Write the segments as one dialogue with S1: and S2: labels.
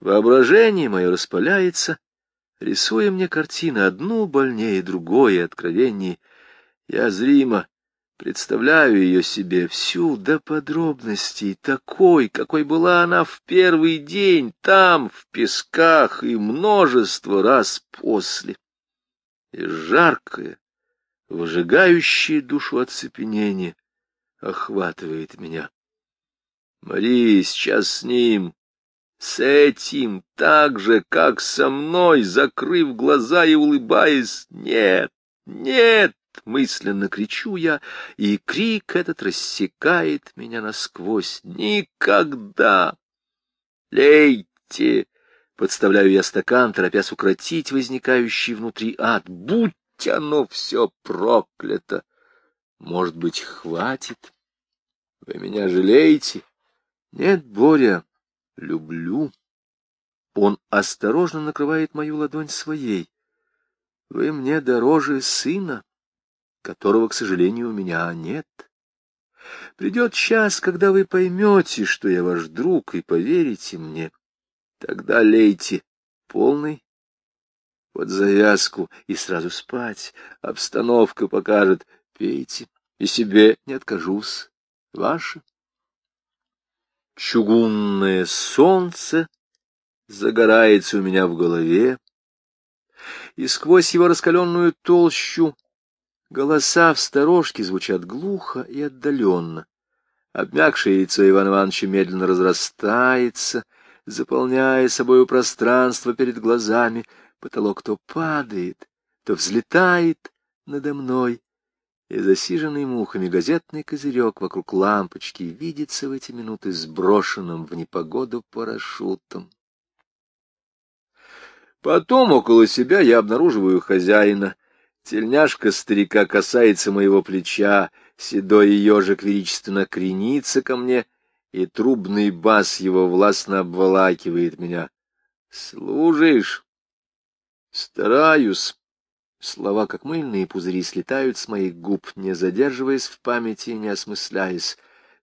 S1: Воображение мое распаляется, рисуя мне картины одну больнее, другое откровеннее. Я зримо представляю ее себе всю до подробностей, такой, какой была она в первый день, там, в песках, и множество раз после. И жаркое, выжигающее душу оцепенение охватывает меня. Мари сейчас с ним, с этим, так же, как со мной, закрыв глаза и улыбаясь. Нет, нет, мысленно кричу я, и крик этот рассекает меня насквозь. Никогда! Лейте! Подставляю я стакан, торопясь укротить возникающий внутри ад. Будь оно все проклято! Может быть, хватит? Вы меня жалеете? Нет, Боря, люблю. Он осторожно накрывает мою ладонь своей. Вы мне дороже сына, которого, к сожалению, у меня нет. Придет час, когда вы поймете, что я ваш друг, и поверите мне. Тогда лейте полный под завязку и сразу спать. Обстановка покажет. Пейте, и себе не откажусь. Ваше чугунное солнце загорается у меня в голове, и сквозь его раскаленную толщу голоса в сторожке звучат глухо и отдаленно. Обмякшее лицо Ивана Ивановича медленно разрастается, заполняя собою пространство перед глазами. Потолок то падает, то взлетает надо мной, и засиженный мухами газетный козырек вокруг лампочки видится в эти минуты сброшенным в непогоду парашютом. Потом около себя я обнаруживаю хозяина. Тельняшка старика касается моего плеча, седой ежик величественно кренится ко мне, и трубный бас его властно обволакивает меня. «Служишь?» «Стараюсь», Слова, как мыльные пузыри, слетают с моих губ, не задерживаясь в памяти и не осмысляясь.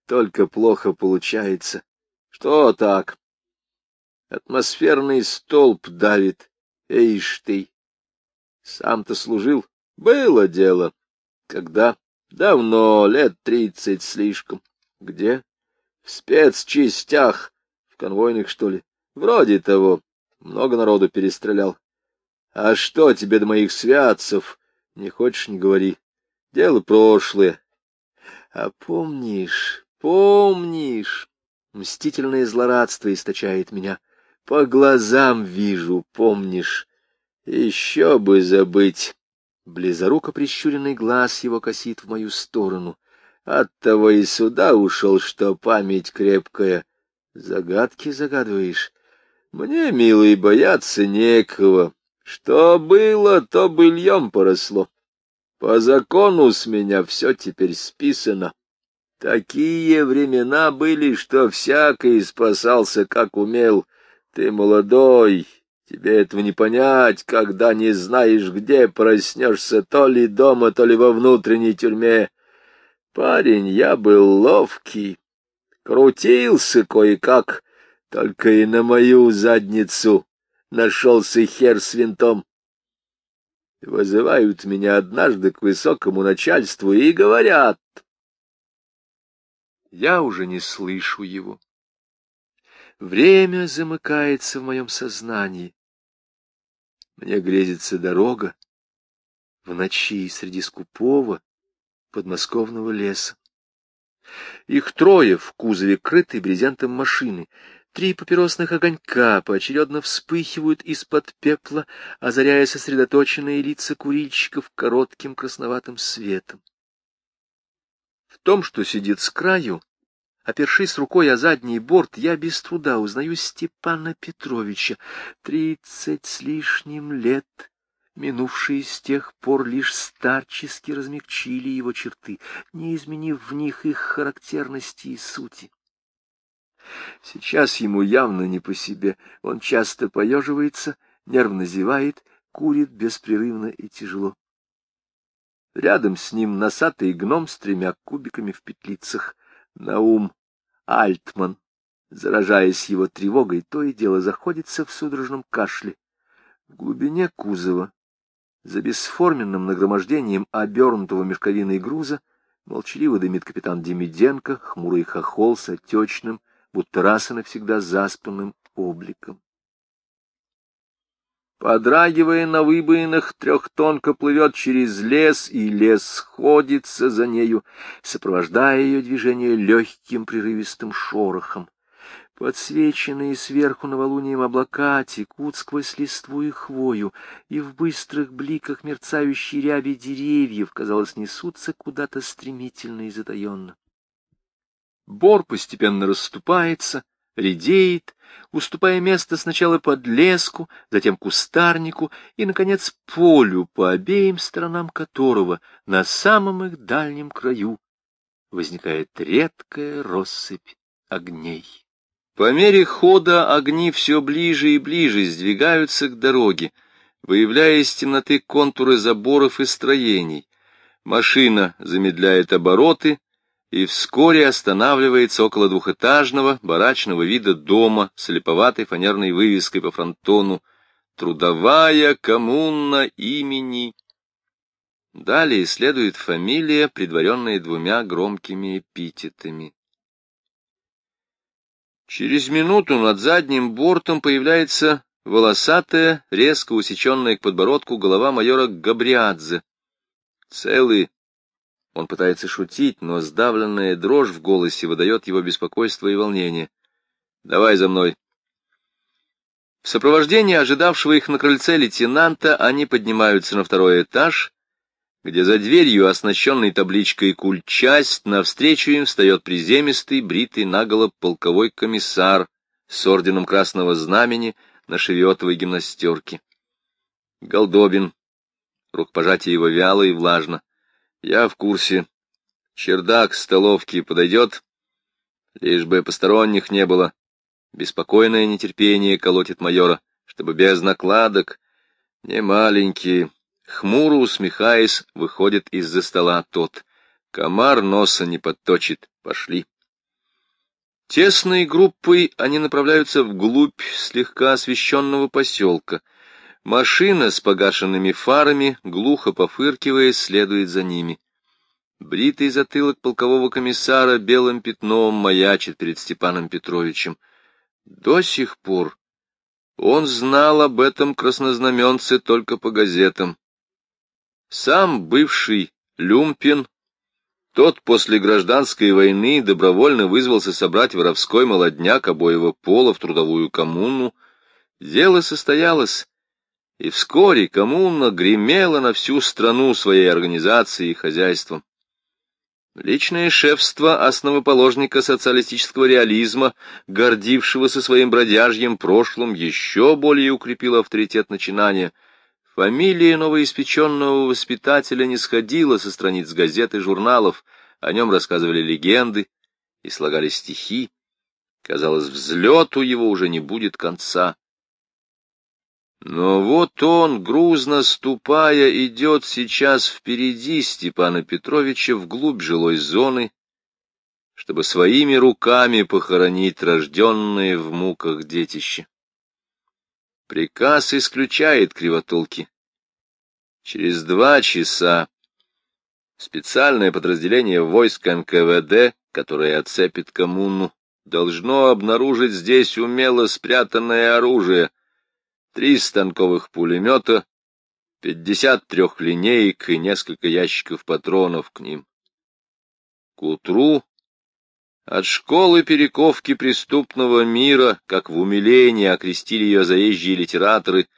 S1: Только плохо получается. Что так? Атмосферный столб давит. Эйш ты! Сам-то служил? Было дело. Когда? Давно, лет тридцать слишком. Где? В спецчастях. В конвойных, что ли? Вроде того. Много народу перестрелял. А что тебе до моих святцев? Не хочешь, не говори. Дело прошлое. А помнишь, помнишь? Мстительное злорадство источает меня. По глазам вижу, помнишь. Еще бы забыть. Близоруко прищуренный глаз его косит в мою сторону. Оттого и сюда ушел, что память крепкая. Загадки загадываешь. Мне, милый, бояться некого. Что было, то быльем поросло. По закону с меня все теперь списано. Такие времена были, что всякий спасался, как умел. Ты молодой, тебе этого не понять, когда не знаешь, где проснешься, то ли дома, то ли во внутренней тюрьме. Парень, я был ловкий, крутился кое-как, только и на мою задницу нашелся хер с винтом. Вызывают меня однажды к высокому начальству и говорят. Я уже не слышу его. Время замыкается в моем сознании. Мне грезится дорога в ночи среди скупого подмосковного леса. Их трое в кузове крытой брезентом машины, Три папиросных огонька поочередно вспыхивают из-под пепла, озаряя сосредоточенные лица курильщиков коротким красноватым светом. В том, что сидит с краю, опершись рукой о задний борт, я без труда узнаю Степана Петровича. Тридцать с лишним лет, минувшие с тех пор, лишь старчески размягчили его черты, не изменив в них их характерности и сути. Сейчас ему явно не по себе. Он часто поеживается, нервно зевает, курит беспрерывно и тяжело. Рядом с ним носатый гном с тремя кубиками в петлицах. Наум Альтман заражаясь его тревогой, то и дело заходится в судорожном кашле. В глубине кузова, за бесформенным нагромождением обернутого мешковиной груза, молчаливо дымит капитан Демиденко, хмурый хохол с отечным, будто раз и навсегда заспанным обликом. Подрагивая на выбоинах, трехтонко плывет через лес, и лес сходится за нею, сопровождая ее движение легким прерывистым шорохом. Подсвеченные сверху новолунием облака текут сквозь листву и хвою, и в быстрых бликах мерцающей ряби деревьев, казалось, несутся куда-то стремительно и затаенно. Бор постепенно расступается, редеет, уступая место сначала подлеску, затем кустарнику и, наконец, полю, по обеим сторонам которого на самом их дальнем краю возникает редкая россыпь огней. По мере хода огни все ближе и ближе сдвигаются к дороге, выявляя из темноты контуры заборов и строений. Машина замедляет обороты и вскоре останавливается около двухэтажного барачного вида дома с липоватой фанерной вывеской по фронтону «Трудовая коммуна имени». Далее следует фамилия, предваренная двумя громкими эпитетами. Через минуту над задним бортом появляется волосатая, резко усеченная к подбородку голова майора Габриадзе. Целый. Он пытается шутить, но сдавленная дрожь в голосе выдает его беспокойство и волнение. «Давай за мной». В сопровождении ожидавшего их на крыльце лейтенанта они поднимаются на второй этаж, где за дверью, оснащенной табличкой «Кульчасть», навстречу им встает приземистый, бритый наголо полковой комиссар с орденом Красного Знамени на шеветовой гимнастерке. Голдобин. Рукопожатие его вяло и влажно. Я в курсе. Чердак столовки подойдет? Лишь бы посторонних не было. Беспокойное нетерпение колотит майора, чтобы без накладок. Не маленькие, Хмуро усмехаясь, выходит из-за стола тот. Комар носа не подточит. Пошли. Тесной группой они направляются вглубь слегка освещенного поселка. Машина с погашенными фарами, глухо пофыркивая, следует за ними. Бритый затылок полкового комиссара белым пятном маячит перед Степаном Петровичем. До сих пор он знал об этом краснознаменце только по газетам. Сам бывший Люмпин, тот после гражданской войны добровольно вызвался собрать воровской молодняк обоего пола в трудовую коммуну. Дело состоялось, и вскоре коммуна гремела на всю страну своей организацией и хозяйством. Личное шефство основоположника социалистического реализма, гордившегося своим бродяжьим прошлым, еще более укрепило авторитет начинания — Фамилия новоиспеченного воспитателя не сходила со страниц газет и журналов, о нем рассказывали легенды и слагали стихи. Казалось, взлету его уже не будет конца. Но вот он, грузно ступая, идет сейчас впереди Степана Петровича вглубь жилой зоны, чтобы своими руками похоронить рожденное в муках детище. Приказ исключает кривотолки. Через два часа специальное подразделение войск НКВД, которое оцепит коммуну, должно обнаружить здесь умело спрятанное оружие, три станковых пулемета, пятьдесят трех линеек и несколько ящиков патронов к ним. К утру от школы перековки преступного мира, как в умилении окрестили ее заезжие литераторы,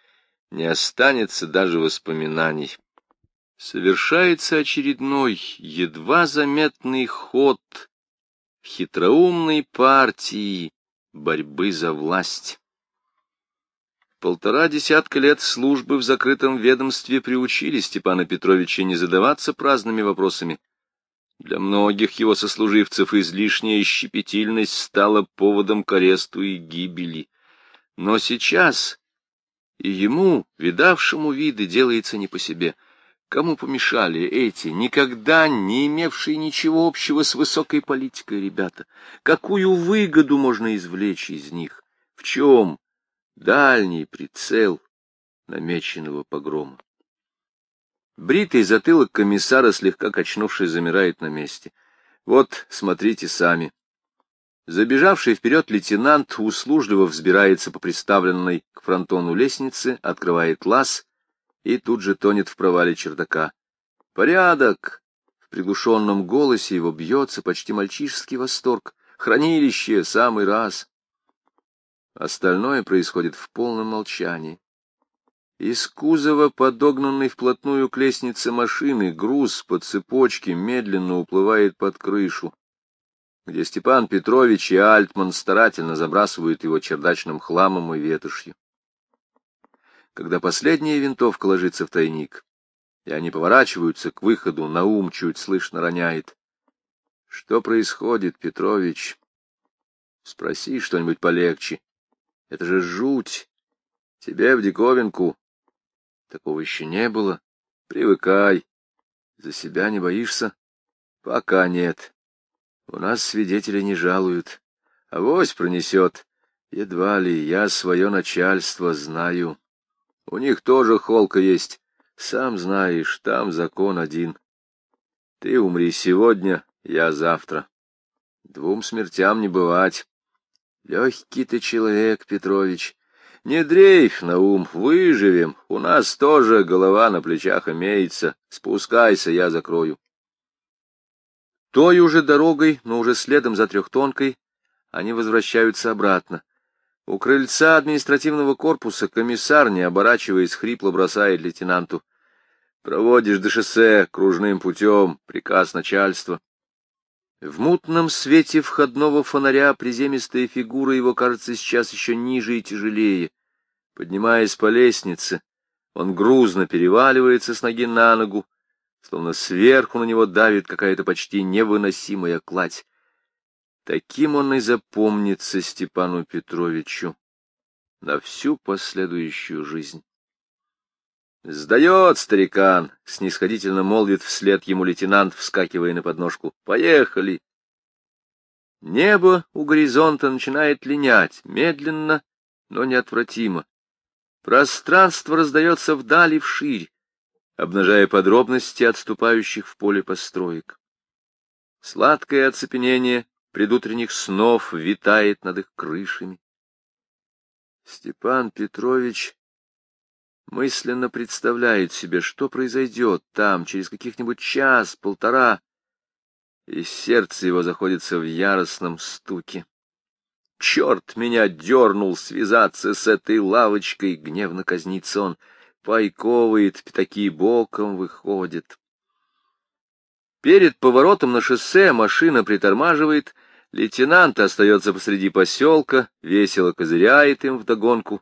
S1: не останется даже воспоминаний. Совершается очередной, едва заметный ход хитроумной партии борьбы за власть. Полтора десятка лет службы в закрытом ведомстве приучили Степана Петровича не задаваться праздными вопросами, для многих его сослуживцев излишняя щепетильность стала поводом к аресту и гибели. Но сейчас и ему, видавшему виды, делается не по себе. Кому помешали эти, никогда не имевшие ничего общего с высокой политикой ребята? Какую выгоду можно извлечь из них? В чем дальний прицел намеченного погрома? Бритый затылок комиссара, слегка качнувшись, замирает на месте. Вот, смотрите сами. Забежавший вперед лейтенант услужливо взбирается по приставленной к фронтону лестнице, открывает лаз и тут же тонет в провале чердака. «Порядок!» В приглушенном голосе его бьется почти мальчишеский восторг. «Хранилище! Самый раз!» Остальное происходит в полном молчании. Из кузова, подогнанной вплотную к лестнице машины, груз по цепочке медленно уплывает под крышу, где Степан Петрович и Альтман старательно забрасывают его чердачным хламом и ветошью когда последняя винтовка ложится в тайник, и они поворачиваются к выходу, на ум чуть слышно роняет. Что происходит, Петрович? Спроси что-нибудь полегче. Это же жуть. Тебе в диковинку. Такого еще не было. Привыкай. За себя не боишься? Пока нет. У нас свидетели не жалуют. Авось пронесет. Едва ли я свое начальство знаю. У них тоже холка есть. Сам знаешь, там закон один. Ты умри сегодня, я завтра. Двум смертям не бывать. Легкий ты человек, Петрович. Не дрейф на ум, выживем. У нас тоже голова на плечах имеется. Спускайся, я закрою. Той уже дорогой, но уже следом за трехтонкой, они возвращаются обратно. У крыльца административного корпуса комиссар, не оборачиваясь, хрипло бросает лейтенанту. «Проводишь до шоссе кружным путем, приказ начальства». В мутном свете входного фонаря приземистая фигура его кажется сейчас еще ниже и тяжелее. Поднимаясь по лестнице, он грузно переваливается с ноги на ногу, словно сверху на него давит какая-то почти невыносимая кладь. Таким он и запомнится Степану Петровичу на всю последующую жизнь. «Сдает, старикан!» — снисходительно молвит вслед ему лейтенант, вскакивая на подножку. «Поехали!» Небо у горизонта начинает линять, медленно, но неотвратимо. Пространство раздается вдали вширь, обнажая подробности отступающих в поле построек. Сладкое оцепенение предутренних снов витает над их крышами. Степан Петрович мысленно представляет себе, что произойдет там через каких-нибудь час-полтора, и сердце его заходится в яростном стуке. Черт меня дернул связаться с этой лавочкой, гневно казнится он, пайковывает, пятаки боком выходит. Перед поворотом на шоссе машина притормаживает — Лейтенант остается посреди поселка, весело козыряет им вдогонку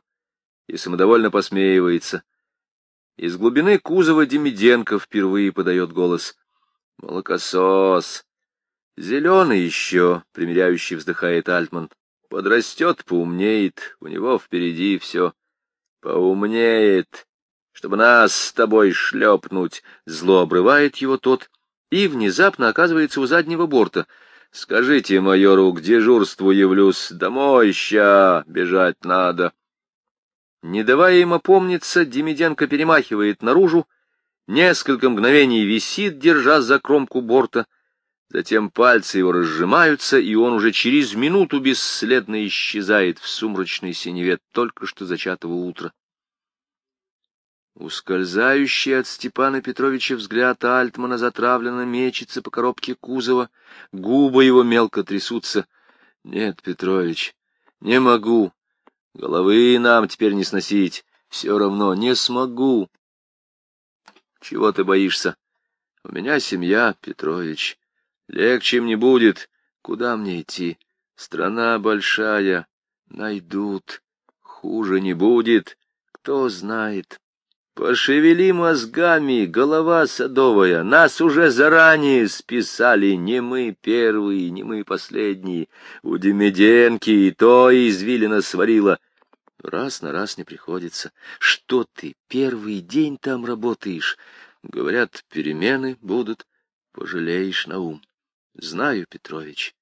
S1: и самодовольно посмеивается. Из глубины кузова Демиденко впервые подает голос. «Молокосос! Зеленый еще!» — примиряющий вздыхает Альтман. «Подрастет, поумнеет, у него впереди все. Поумнеет, чтобы нас с тобой шлепнуть!» Зло обрывает его тот и внезапно оказывается у заднего борта — Скажите майору, к дежурству явлюсь, домой ща, бежать надо. Не давая им опомниться, Демиденко перемахивает наружу, несколько мгновений висит, держа за кромку борта, затем пальцы его разжимаются, и он уже через минуту бесследно исчезает в сумрачной синеве только что зачатого утра. Ускользающий от Степана Петровича взгляд Альтмана затравленно мечется по коробке кузова, губы его мелко трясутся. Нет, Петрович, не могу. Головы нам теперь не сносить. Все равно не смогу. Чего ты боишься? У меня семья, Петрович. Легче мне будет. Куда мне идти? Страна большая. Найдут. Хуже не будет. Кто знает. Пошевели мозгами, голова садовая, нас уже заранее списали, не мы первые, не мы последние. У Демиденки и то извилина сварила. Раз на раз не приходится. Что ты, первый день там работаешь? Говорят, перемены будут, пожалеешь на ум. Знаю, Петрович,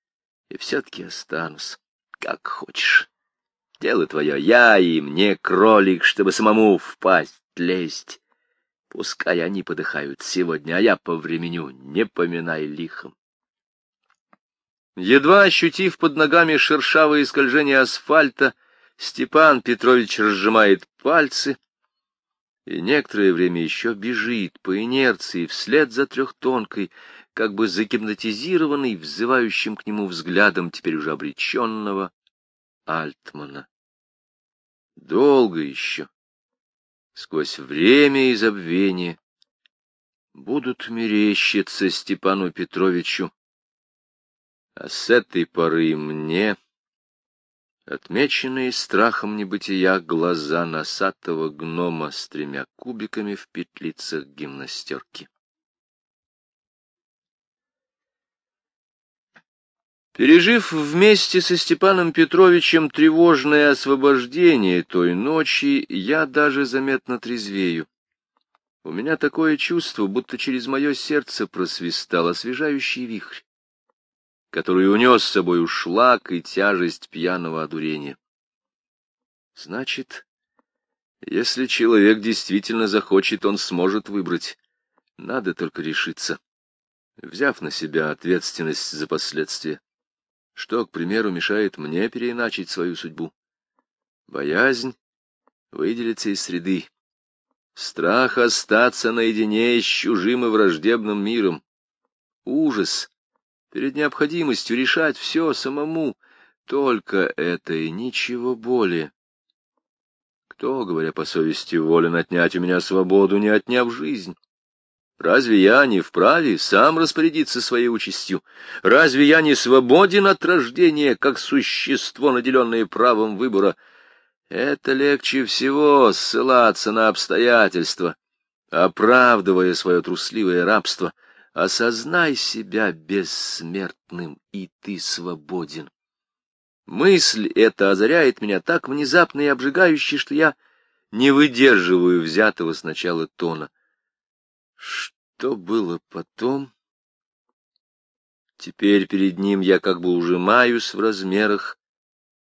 S1: и все-таки останусь, как хочешь. Дело твое, я и мне кролик, чтобы самому впасть, лезть. Пускай они подыхают сегодня, а я по времени не поминай лихом. Едва ощутив под ногами шершавое скольжение асфальта, Степан Петрович разжимает пальцы и некоторое время еще бежит по инерции вслед за трехтонкой, как бы загипнотизированный, взывающим к нему взглядом теперь уже обреченного Альтмана. Долго еще, сквозь время и забвение, будут мерещиться Степану Петровичу, а с этой поры мне Отмеченные страхом небытия глаза носатого гнома с тремя кубиками в петлицах гимнастерки. Пережив вместе со Степаном Петровичем тревожное освобождение той ночи, я даже заметно трезвею. У меня такое чувство, будто через мое сердце просвистал освежающий вихрь который унес с собой шлак и тяжесть пьяного одурения. Значит, если человек действительно захочет, он сможет выбрать. Надо только решиться, взяв на себя ответственность за последствия. Что, к примеру, мешает мне переиначить свою судьбу? Боязнь выделиться из среды, страх остаться наедине с чужим и враждебным миром, ужас перед необходимостью решать все самому, только это и ничего более. Кто, говоря по совести, волен отнять у меня свободу, не отняв жизнь? Разве я не вправе сам распорядиться своей участью? Разве я не свободен от рождения, как существо, наделенное правом выбора? Это легче всего ссылаться на обстоятельства, оправдывая свое трусливое рабство — Осознай себя бессмертным, и ты свободен. Мысль эта озаряет меня так внезапно и обжигающе, что я не выдерживаю взятого сначала тона. Что было потом? Теперь перед ним я как бы ужимаюсь в размерах,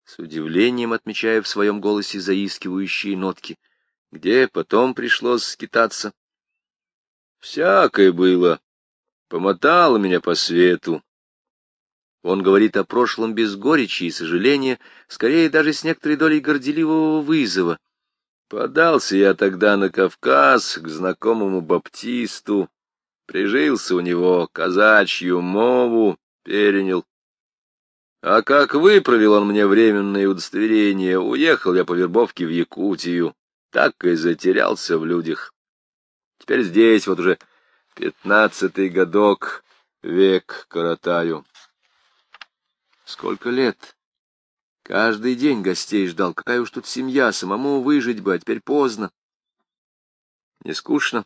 S1: с удивлением отмечая в своем голосе заискивающие нотки. Где потом пришлось скитаться? Всякое было, помотала меня по свету. Он говорит о прошлом без горечи и сожаления, скорее даже с некоторой долей горделивого вызова. Подался я тогда на Кавказ к знакомому баптисту, прижился у него, казачью мову перенял. А как выправил он мне временное удостоверение, уехал я по вербовке в Якутию, так и затерялся в людях. Теперь здесь вот уже Пятнадцатый годок, век коротаю. Сколько лет? Каждый день гостей ждал. Какая уж тут семья, самому выжить бы, а теперь поздно. Не скучно?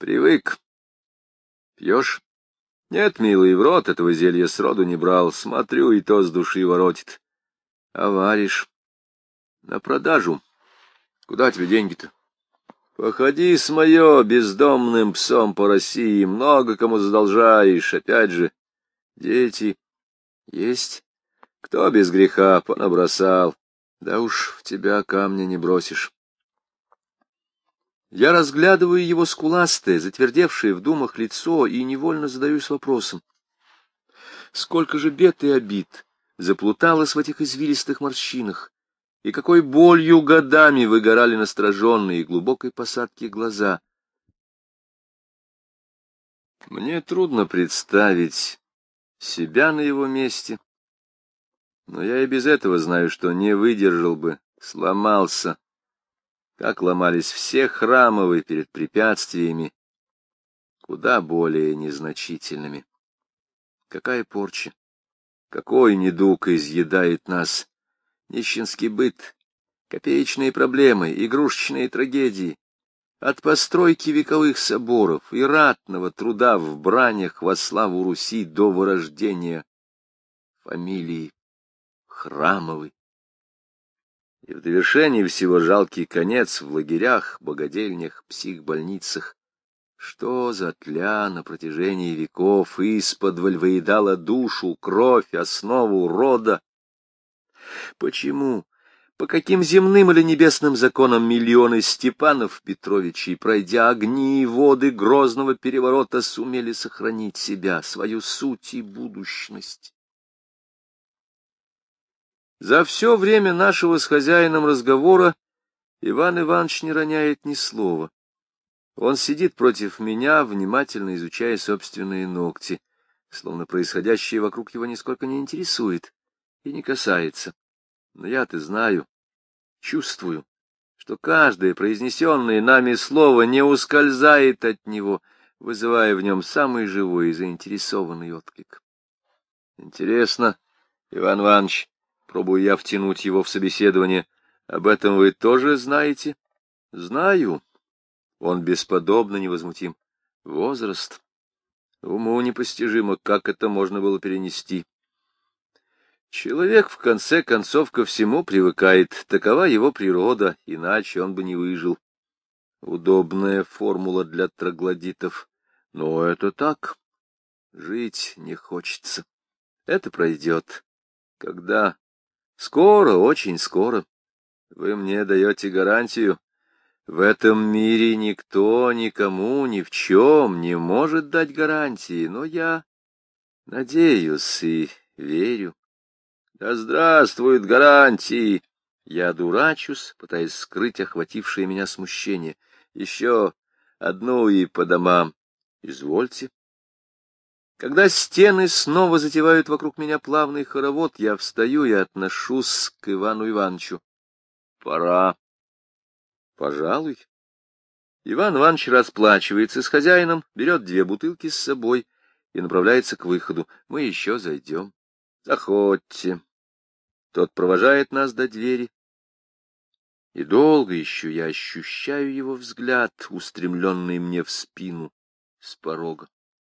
S1: Привык. Пьешь? Нет, милый, в рот этого зелья сроду не брал. Смотрю, и то с души воротит. А варишь? На продажу. Куда тебе деньги-то? Походи с мое бездомным псом по России, много кому задолжаешь, опять же. Дети есть. Кто без греха понабросал? Да уж в тебя камня не бросишь. Я разглядываю его скуластое, затвердевшее в думах лицо и невольно задаюсь вопросом. Сколько же бед и обид заплуталось в этих извилистых морщинах, и какой болью годами выгорали настороженные глубокой посадки глаза. Мне трудно представить себя на его месте, но я и без этого знаю, что не выдержал бы, сломался, как ломались все храмовые перед препятствиями, куда более незначительными. Какая порча, какой недуг изъедает нас, нищенский быт, копеечные проблемы, игрушечные трагедии, от постройки вековых соборов и ратного труда в бранях во славу Руси до вырождения фамилии Храмовой. И в довершении всего жалкий конец в лагерях, богадельнях, психбольницах, Что за тля на протяжении веков исподволь выедала душу, кровь, основу рода? Почему, по каким земным или небесным законам миллионы Степанов Петровичей, пройдя огни и воды грозного переворота, сумели сохранить себя, свою суть и будущность? За все время нашего с хозяином разговора Иван Иванович не роняет ни слова. Он сидит против меня, внимательно изучая собственные ногти, словно происходящее вокруг его нисколько не интересует и не касается. Но я-то знаю, чувствую, что каждое произнесенное нами слово не ускользает от него, вызывая в нем самый живой и заинтересованный отклик. Интересно, Иван Иванович, пробую я втянуть его в собеседование, об этом вы тоже знаете? Знаю. Он бесподобно невозмутим. Возраст. Уму непостижимо, как это можно было перенести. Человек, в конце концов, ко всему привыкает. Такова его природа, иначе он бы не выжил. Удобная формула для троглодитов. Но это так. Жить не хочется. Это пройдет. Когда? Скоро, очень скоро. Вы мне даете гарантию, в этом мире никто никому ни в чем не может дать гарантии, но я надеюсь и верю. Да здравствуют гарантии! Я дурачусь, пытаясь скрыть охватившее меня смущение. Еще одну и по домам. Извольте. Когда стены снова затевают вокруг меня плавный хоровод, я встаю и отношусь к Ивану Ивановичу. Пора. Пожалуй. Иван Иванович расплачивается с хозяином, берет две бутылки с собой и направляется к выходу. Мы еще зайдем. Заходьте. Тот провожает нас до двери. И долго еще я ощущаю его взгляд, устремленный мне в спину с порога.